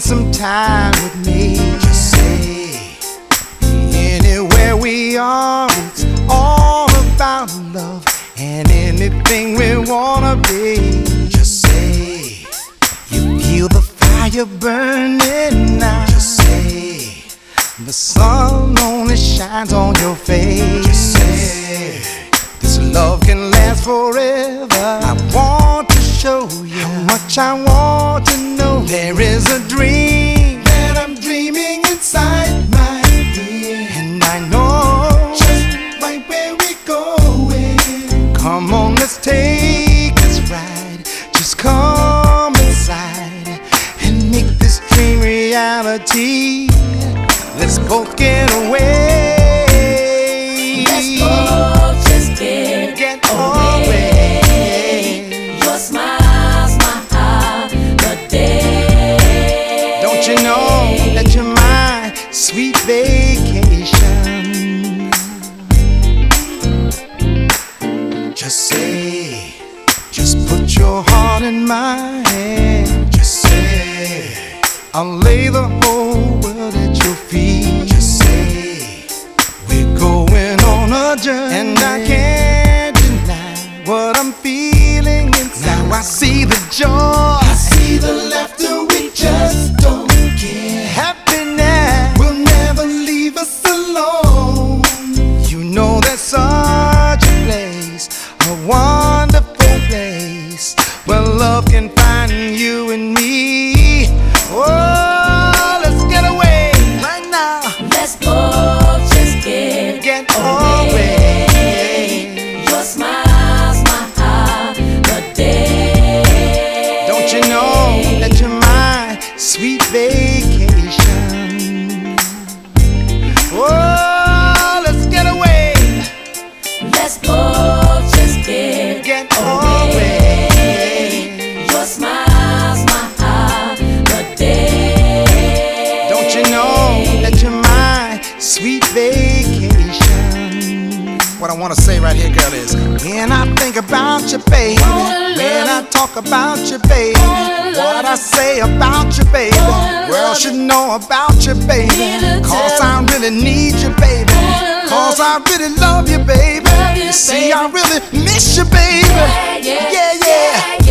time with me. Just say, anywhere we are, it's all about love and anything we wanna be. Just say, you feel the fire burning now. Just say, the sun only shines on your face. Just say, this love can last forever. I want show you how much I want to know. There is a dream that I'm dreaming inside my head, and I know just right where we're going. Come on, let's take this ride. Just come inside and make this dream reality. Let's both get away. You know that you're my sweet vacation? Just say, just put your heart in my hand. Just say, I'll lay the whole away. away. Your smile's my holiday. Don't you know that you're my sweet vacation? Vacation? What I want to say right here, girl, is when I think about you, baby, when I talk about you, baby, what I say about you, baby, world should know about you, baby. Cause I really need you, baby. Cause I really love you, baby. You see, I really miss you, baby. yeah, Yeah, yeah.